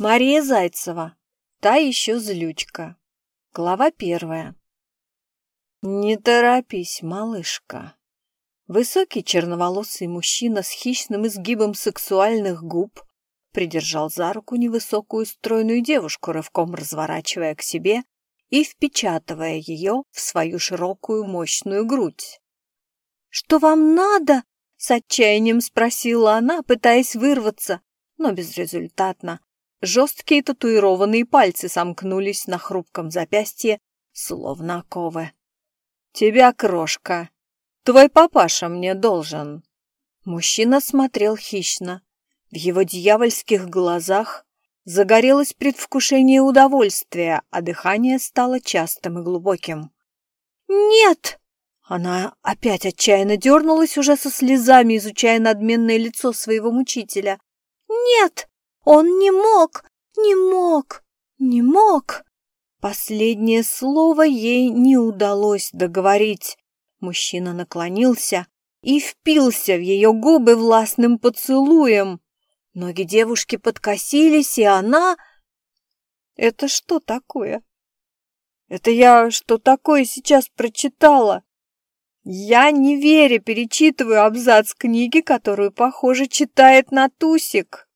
Мария Зайцева. Та еще злючка. Глава первая. Не торопись, малышка. Высокий черноволосый мужчина с хищным изгибом сексуальных губ придержал за руку невысокую стройную девушку, рывком разворачивая к себе и впечатывая ее в свою широкую мощную грудь. «Что вам надо?» — с отчаянием спросила она, пытаясь вырваться, но безрезультатно, Жесткие татуированные пальцы сомкнулись на хрупком запястье, словно оковы. «Тебя, крошка! Твой папаша мне должен!» Мужчина смотрел хищно. В его дьявольских глазах загорелось предвкушение удовольствия, а дыхание стало частым и глубоким. «Нет!» Она опять отчаянно дернулась, уже со слезами, изучая надменное лицо своего мучителя. «Нет! Он не мог, не мог, не мог. Последнее слово ей не удалось договорить. Мужчина наклонился и впился в ее губы властным поцелуем. Ноги девушки подкосились, и она... Это что такое? Это я что такое сейчас прочитала? Я, не веря, перечитываю абзац книги, которую, похоже, читает Натусик.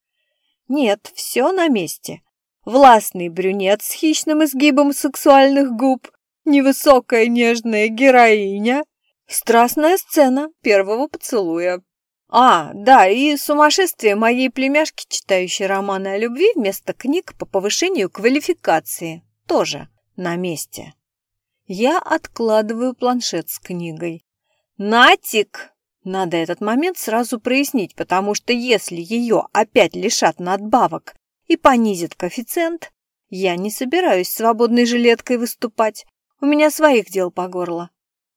Нет, все на месте. Властный брюнет с хищным изгибом сексуальных губ, невысокая нежная героиня, страстная сцена первого поцелуя. А, да, и сумасшествие моей племяшки, читающей романы о любви вместо книг по повышению квалификации. Тоже на месте. Я откладываю планшет с книгой. «Натик!» Надо этот момент сразу прояснить, потому что если ее опять лишат надбавок и понизят коэффициент, я не собираюсь свободной жилеткой выступать. У меня своих дел по горло.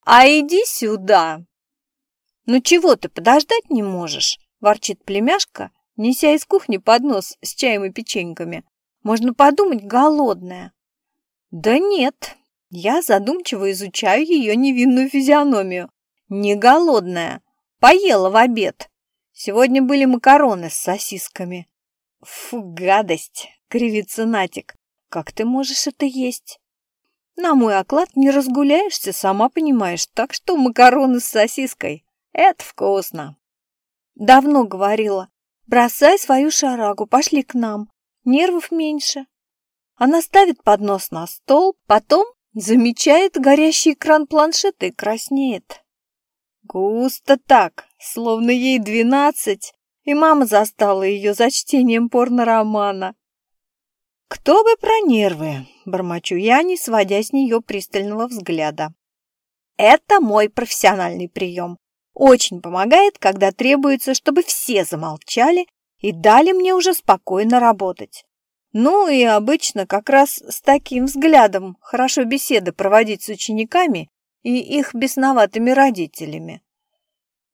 А иди сюда. Ну чего ты подождать не можешь? Ворчит племяшка, неся из кухни поднос с чаем и печеньками. Можно подумать, голодная. Да нет, я задумчиво изучаю ее невинную физиономию. Не голодная, Поела в обед. Сегодня были макароны с сосисками. Фу, гадость, кривится Натик. Как ты можешь это есть? На мой оклад не разгуляешься, сама понимаешь, так что макароны с сосиской — это вкусно. Давно говорила, бросай свою шарагу, пошли к нам, нервов меньше. Она ставит поднос на стол, потом замечает горящий экран планшета и краснеет. Густо так, словно ей двенадцать, и мама застала ее за чтением порно-романа. «Кто бы про нервы?» – бормочу я, не сводя с нее пристального взгляда. «Это мой профессиональный прием. Очень помогает, когда требуется, чтобы все замолчали и дали мне уже спокойно работать. Ну и обычно как раз с таким взглядом хорошо беседы проводить с учениками и их бесноватыми родителями.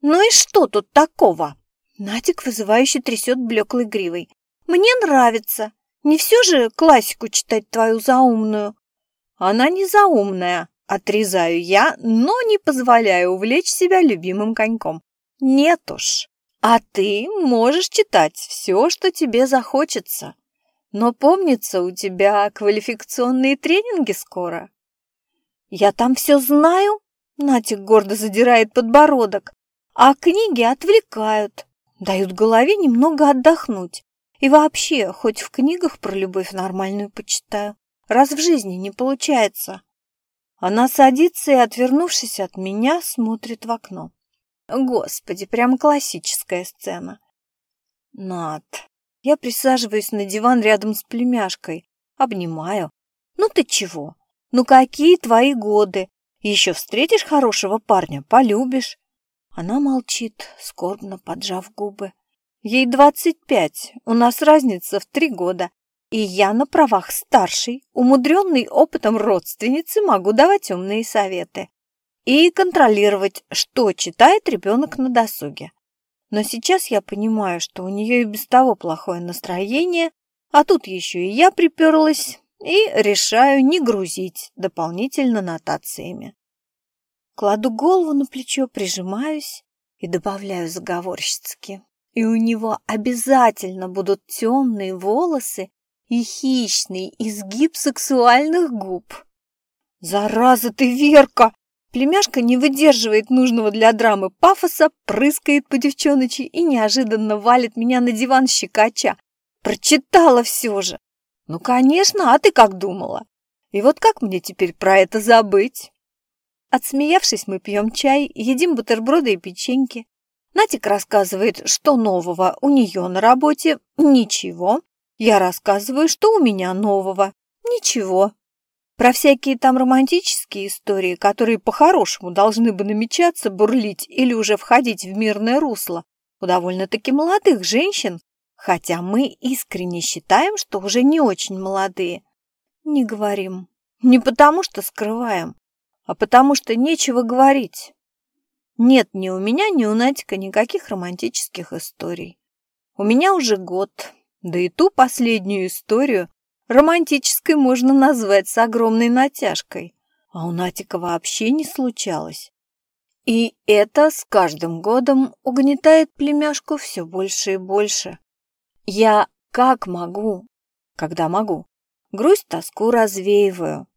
«Ну и что тут такого?» Натик вызывающе трясет блеклой гривой. «Мне нравится. Не все же классику читать твою заумную». «Она не заумная», — отрезаю я, но не позволяю увлечь себя любимым коньком. «Нет уж. А ты можешь читать все, что тебе захочется. Но помнится, у тебя квалификационные тренинги скоро». «Я там все знаю?» Натик гордо задирает подбородок. «А книги отвлекают, дают голове немного отдохнуть. И вообще, хоть в книгах про любовь нормальную почитаю, раз в жизни не получается». Она садится и, отвернувшись от меня, смотрит в окно. Господи, прямо классическая сцена. Над. Я присаживаюсь на диван рядом с племяшкой, обнимаю. Ну ты чего? Ну какие твои годы? Еще встретишь хорошего парня, полюбишь. Она молчит, скорбно поджав губы. Ей двадцать пять, у нас разница в три года. И я на правах старшей, умудренной опытом родственницы, могу давать умные советы. И контролировать, что читает ребенок на досуге. Но сейчас я понимаю, что у нее и без того плохое настроение, а тут еще и я приперлась, и решаю не грузить дополнительно нотациями. Кладу голову на плечо, прижимаюсь и добавляю заговорщицки. И у него обязательно будут темные волосы и хищный изгиб сексуальных губ. «Зараза ты, Верка!» Племяшка не выдерживает нужного для драмы пафоса, прыскает по девчоночи и неожиданно валит меня на диван щекоча. Прочитала все же. Ну, конечно, а ты как думала? И вот как мне теперь про это забыть? Отсмеявшись, мы пьем чай, едим бутерброды и печеньки. Натик рассказывает, что нового у нее на работе. Ничего. Я рассказываю, что у меня нового. Ничего. Про всякие там романтические истории, которые по-хорошему должны бы намечаться, бурлить или уже входить в мирное русло у довольно-таки молодых женщин, хотя мы искренне считаем, что уже не очень молодые. Не говорим. Не потому что скрываем, а потому что нечего говорить. Нет ни у меня, ни у Натика никаких романтических историй. У меня уже год, да и ту последнюю историю романтической можно назвать с огромной натяжкой, а у Натика вообще не случалось. И это с каждым годом угнетает племяшку все больше и больше. Я как могу, когда могу, грусть-тоску развеиваю.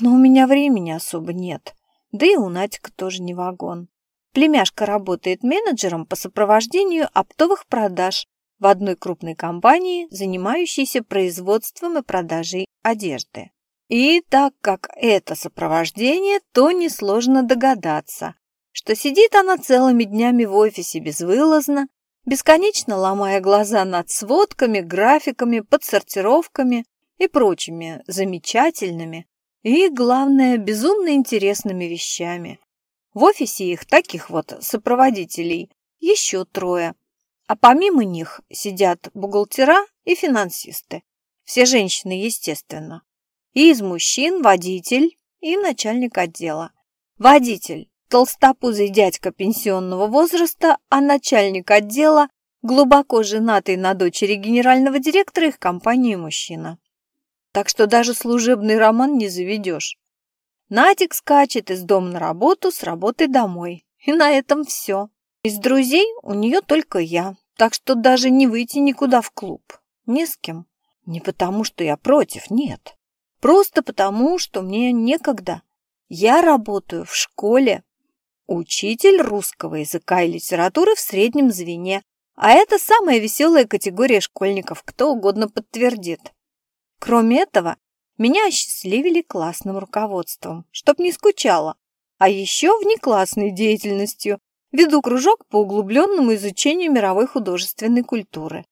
Но у меня времени особо нет, да и у Натика тоже не вагон. Племяшка работает менеджером по сопровождению оптовых продаж в одной крупной компании, занимающейся производством и продажей одежды. И так как это сопровождение, то несложно догадаться, что сидит она целыми днями в офисе безвылазно, бесконечно ломая глаза над сводками, графиками, подсортировками и прочими замечательными и, главное, безумно интересными вещами. В офисе их, таких вот сопроводителей, еще трое – а помимо них сидят бухгалтера и финансисты. Все женщины, естественно. И из мужчин водитель и начальник отдела. Водитель – толстопузый дядька пенсионного возраста, а начальник отдела – глубоко женатый на дочери генерального директора их компании мужчина. Так что даже служебный роман не заведешь. Натик скачет из дома на работу, с работы домой. И на этом все. Из друзей у нее только я, так что даже не выйти никуда в клуб. Не с кем. Не потому, что я против, нет. Просто потому, что мне некогда. Я работаю в школе. Учитель русского языка и литературы в среднем звене. А это самая веселая категория школьников, кто угодно подтвердит. Кроме этого, меня осчастливили классным руководством, чтоб не скучала. А еще внеклассной деятельностью, Веду кружок по углубленному изучению мировой художественной культуры.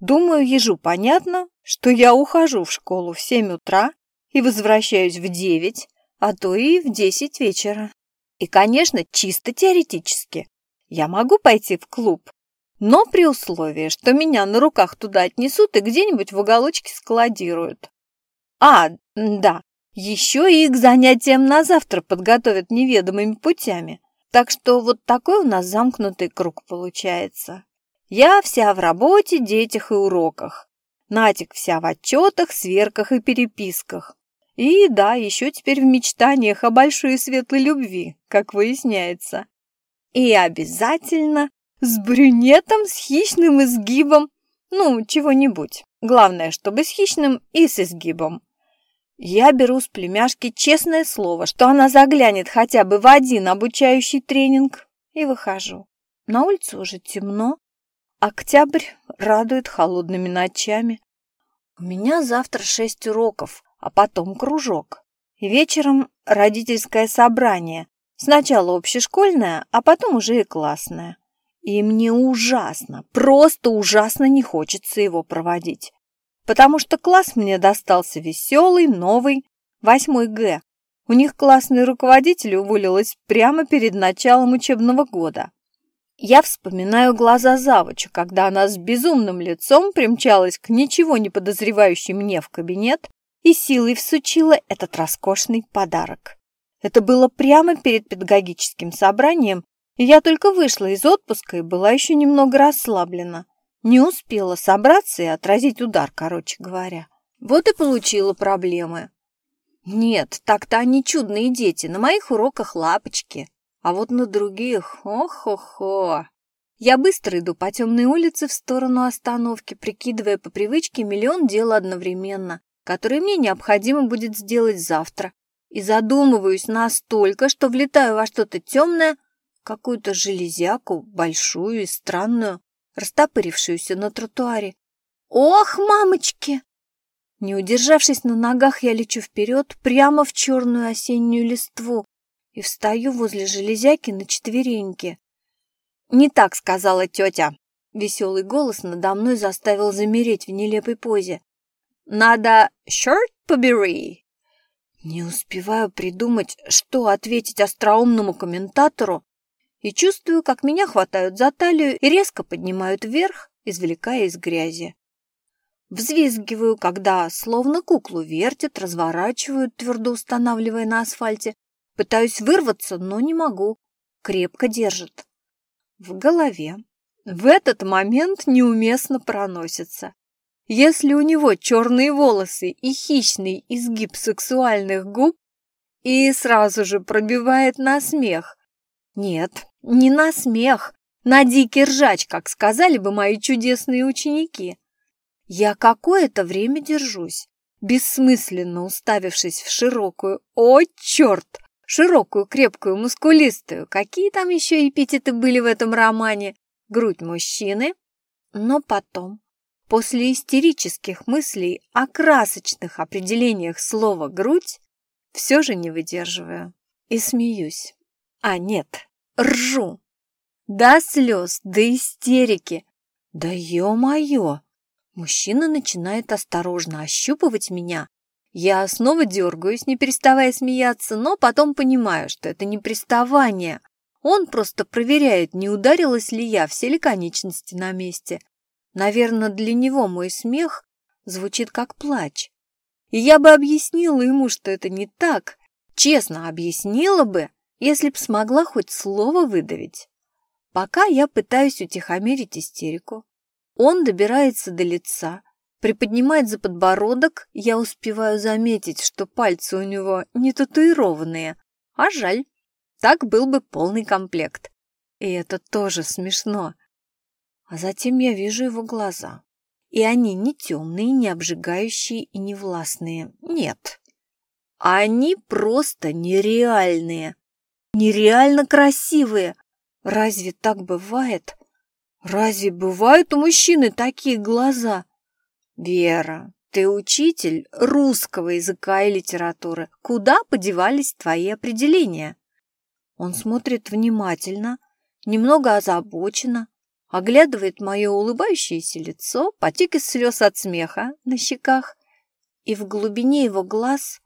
Думаю, ежу понятно, что я ухожу в школу в 7 утра и возвращаюсь в 9, а то и в 10 вечера. И, конечно, чисто теоретически я могу пойти в клуб, но при условии, что меня на руках туда отнесут и где-нибудь в уголочке складируют. А, да, еще и к занятиям на завтра подготовят неведомыми путями. Так что вот такой у нас замкнутый круг получается. Я вся в работе, детях и уроках. Натик вся в отчетах, сверках и переписках. И да, еще теперь в мечтаниях о большой и светлой любви, как выясняется. И обязательно с брюнетом, с хищным изгибом, ну, чего-нибудь. Главное, чтобы с хищным и с изгибом. Я беру с племяшки честное слово, что она заглянет хотя бы в один обучающий тренинг и выхожу. На улице уже темно. Октябрь радует холодными ночами. У меня завтра шесть уроков, а потом кружок. Вечером родительское собрание. Сначала общешкольное, а потом уже и классное. И мне ужасно, просто ужасно не хочется его проводить потому что класс мне достался веселый, новый, восьмой Г. У них классный руководитель уволилась прямо перед началом учебного года. Я вспоминаю глаза завуча, когда она с безумным лицом примчалась к ничего не подозревающей мне в кабинет и силой всучила этот роскошный подарок. Это было прямо перед педагогическим собранием, и я только вышла из отпуска и была еще немного расслаблена. Не успела собраться и отразить удар, короче говоря. Вот и получила проблемы. Нет, так-то они чудные дети, на моих уроках лапочки. А вот на других, ох-хо-хо. Я быстро иду по темной улице в сторону остановки, прикидывая по привычке миллион дел одновременно, которые мне необходимо будет сделать завтра. И задумываюсь настолько, что влетаю во что-то темное, какую-то железяку, большую и странную, растопырившуюся на тротуаре. «Ох, мамочки!» Не удержавшись на ногах, я лечу вперед, прямо в черную осеннюю листву, и встаю возле железяки на четвереньки. «Не так», — сказала тетя. Веселый голос надо мной заставил замереть в нелепой позе. «Надо черт побери!» Не успеваю придумать, что ответить остроумному комментатору, и чувствую, как меня хватают за талию и резко поднимают вверх, извлекая из грязи. Взвизгиваю, когда, словно куклу вертят, разворачивают, твердо устанавливая на асфальте. Пытаюсь вырваться, но не могу. Крепко держит. В голове в этот момент неуместно проносится. Если у него черные волосы и хищный изгиб сексуальных губ, и сразу же пробивает на смех. Нет, не на смех, на дикий ржач, как сказали бы мои чудесные ученики. Я какое-то время держусь, бессмысленно уставившись в широкую, о, черт, широкую, крепкую, мускулистую, какие там еще эпитеты были в этом романе, грудь мужчины. Но потом, после истерических мыслей о красочных определениях слова «грудь», все же не выдерживаю и смеюсь. А нет, ржу. До слез, до истерики. Да ё-моё! Мужчина начинает осторожно ощупывать меня, я снова дергаюсь, не переставая смеяться, но потом понимаю, что это не приставание. Он просто проверяет, не ударилась ли я, все ли конечности на месте. Наверное, для него мой смех звучит как плач. И я бы объяснила ему, что это не так. Честно объяснила бы, если б смогла хоть слово выдавить. Пока я пытаюсь утихомирить истерику, он добирается до лица, Приподнимает за подбородок, я успеваю заметить, что пальцы у него не татуированные. А жаль, так был бы полный комплект. И это тоже смешно. А затем я вижу его глаза. И они не темные, не обжигающие и не властные. Нет. Они просто нереальные. Нереально красивые. Разве так бывает? Разве бывают у мужчины такие глаза? «Вера, ты учитель русского языка и литературы. Куда подевались твои определения?» Он смотрит внимательно, немного озабоченно, оглядывает мое улыбающееся лицо, потеки слез от смеха на щеках, и в глубине его глаз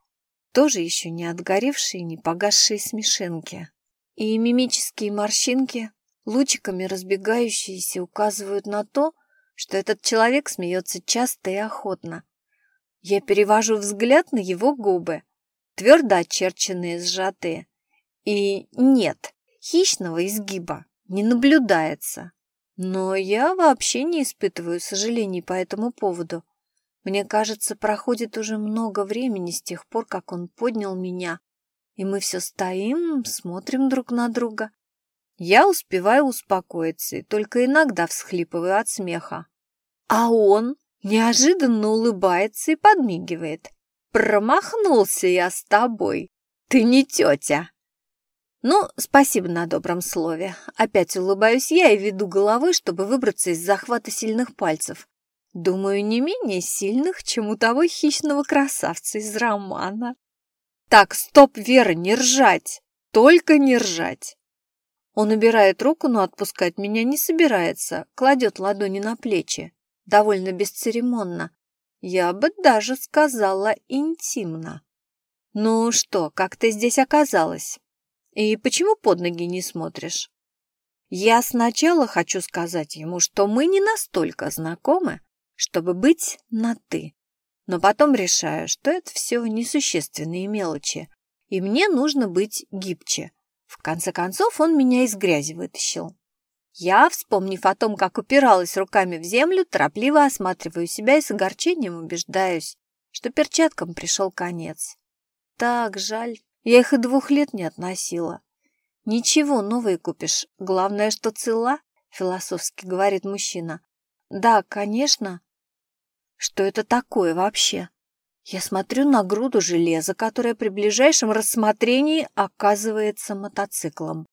тоже еще не отгоревшие, не погасшие смешинки. И мимические морщинки, лучиками разбегающиеся, указывают на то, что этот человек смеется часто и охотно. Я перевожу взгляд на его губы, твердо очерченные, сжатые. И нет, хищного изгиба не наблюдается. Но я вообще не испытываю сожалений по этому поводу. Мне кажется, проходит уже много времени с тех пор, как он поднял меня, и мы все стоим, смотрим друг на друга. Я успеваю успокоиться и только иногда всхлипываю от смеха. А он неожиданно улыбается и подмигивает. «Промахнулся я с тобой. Ты не тетя!» «Ну, спасибо на добром слове. Опять улыбаюсь я и веду головой, чтобы выбраться из захвата сильных пальцев. Думаю, не менее сильных, чем у того хищного красавца из романа. Так, стоп, Вера, не ржать! Только не ржать!» Он убирает руку, но отпускать меня не собирается, кладет ладони на плечи довольно бесцеремонно. Я бы даже сказала интимно. «Ну что, как ты здесь оказалась? И почему под ноги не смотришь?» Я сначала хочу сказать ему, что мы не настолько знакомы, чтобы быть на «ты». Но потом решаю, что это все несущественные мелочи, и мне нужно быть гибче. В конце концов, он меня из грязи вытащил. Я, вспомнив о том, как упиралась руками в землю, торопливо осматриваю себя и с огорчением убеждаюсь, что перчаткам пришел конец. Так жаль, я их и двух лет не относила. Ничего, новые купишь, главное, что цела. философски говорит мужчина. Да, конечно. Что это такое вообще? Я смотрю на груду железа, которая при ближайшем рассмотрении оказывается мотоциклом.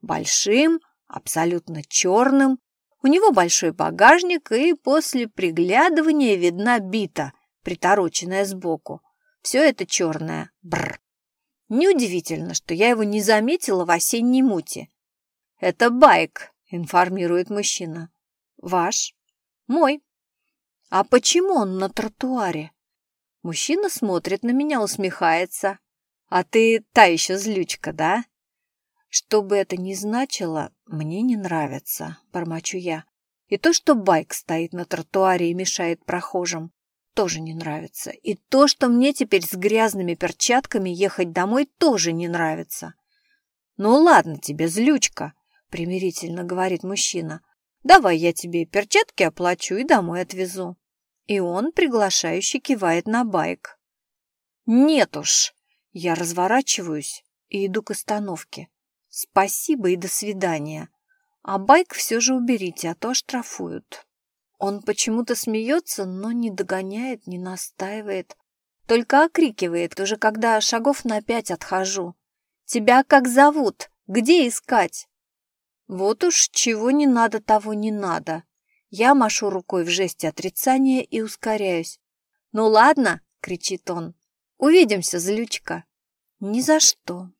Большим, абсолютно черным. У него большой багажник, и после приглядывания видна бита, притороченная сбоку. Все это черное. Бррр. Неудивительно, что я его не заметила в осенней муте. «Это байк», — информирует мужчина. «Ваш?» «Мой». «А почему он на тротуаре?» Мужчина смотрит на меня, усмехается. «А ты та еще злючка, да?» Что бы это ни значило, мне не нравится, бормочу я. И то, что байк стоит на тротуаре и мешает прохожим, тоже не нравится. И то, что мне теперь с грязными перчатками ехать домой, тоже не нравится. «Ну ладно тебе, злючка», — примирительно говорит мужчина. «Давай я тебе перчатки оплачу и домой отвезу». И он приглашающе кивает на байк. «Нет уж!» Я разворачиваюсь и иду к остановке. «Спасибо и до свидания. А байк все же уберите, а то оштрафуют». Он почему-то смеется, но не догоняет, не настаивает. Только окрикивает, уже когда шагов на пять отхожу. «Тебя как зовут? Где искать?» Вот уж чего не надо, того не надо. Я машу рукой в жесте отрицания и ускоряюсь. «Ну ладно!» — кричит он. «Увидимся, злючка!» «Ни за что!»